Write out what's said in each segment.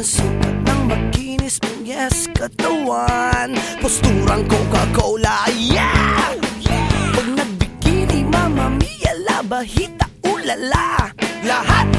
Ang sikat ng makinis mong yes katawan Posturang Coca-Cola, yeah! Pag nagbikini, mama mia, laba, hita, ulala Lahat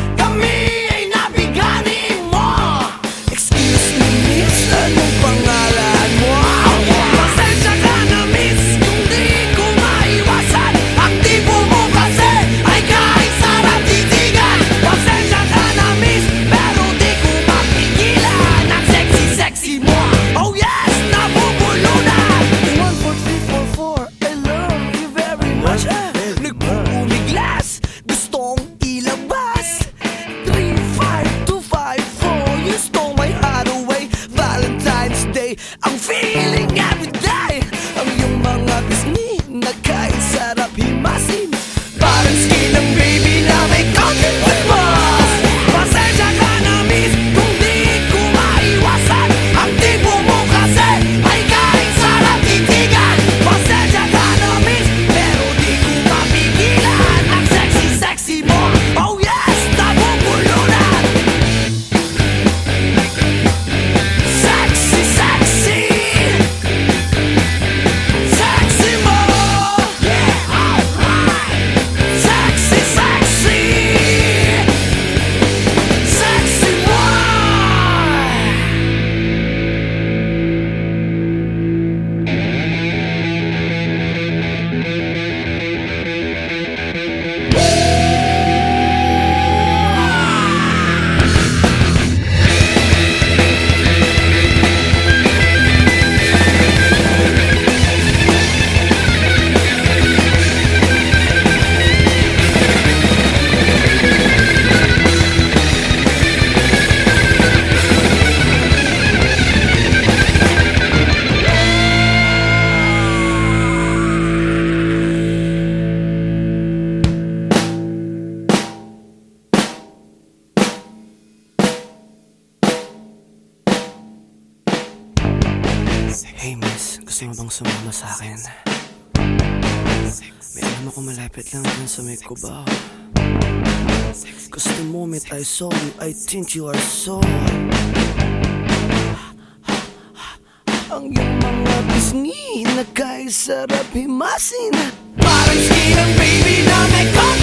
that up, he must lasing bang sumama sa akin. May ano alam ako malapit lang dyan sa may kubaw Cause the moment I saw you, I think you are so Ang iyong mga bisngi Nagkaisarap himasin Parang skin baby na may coffee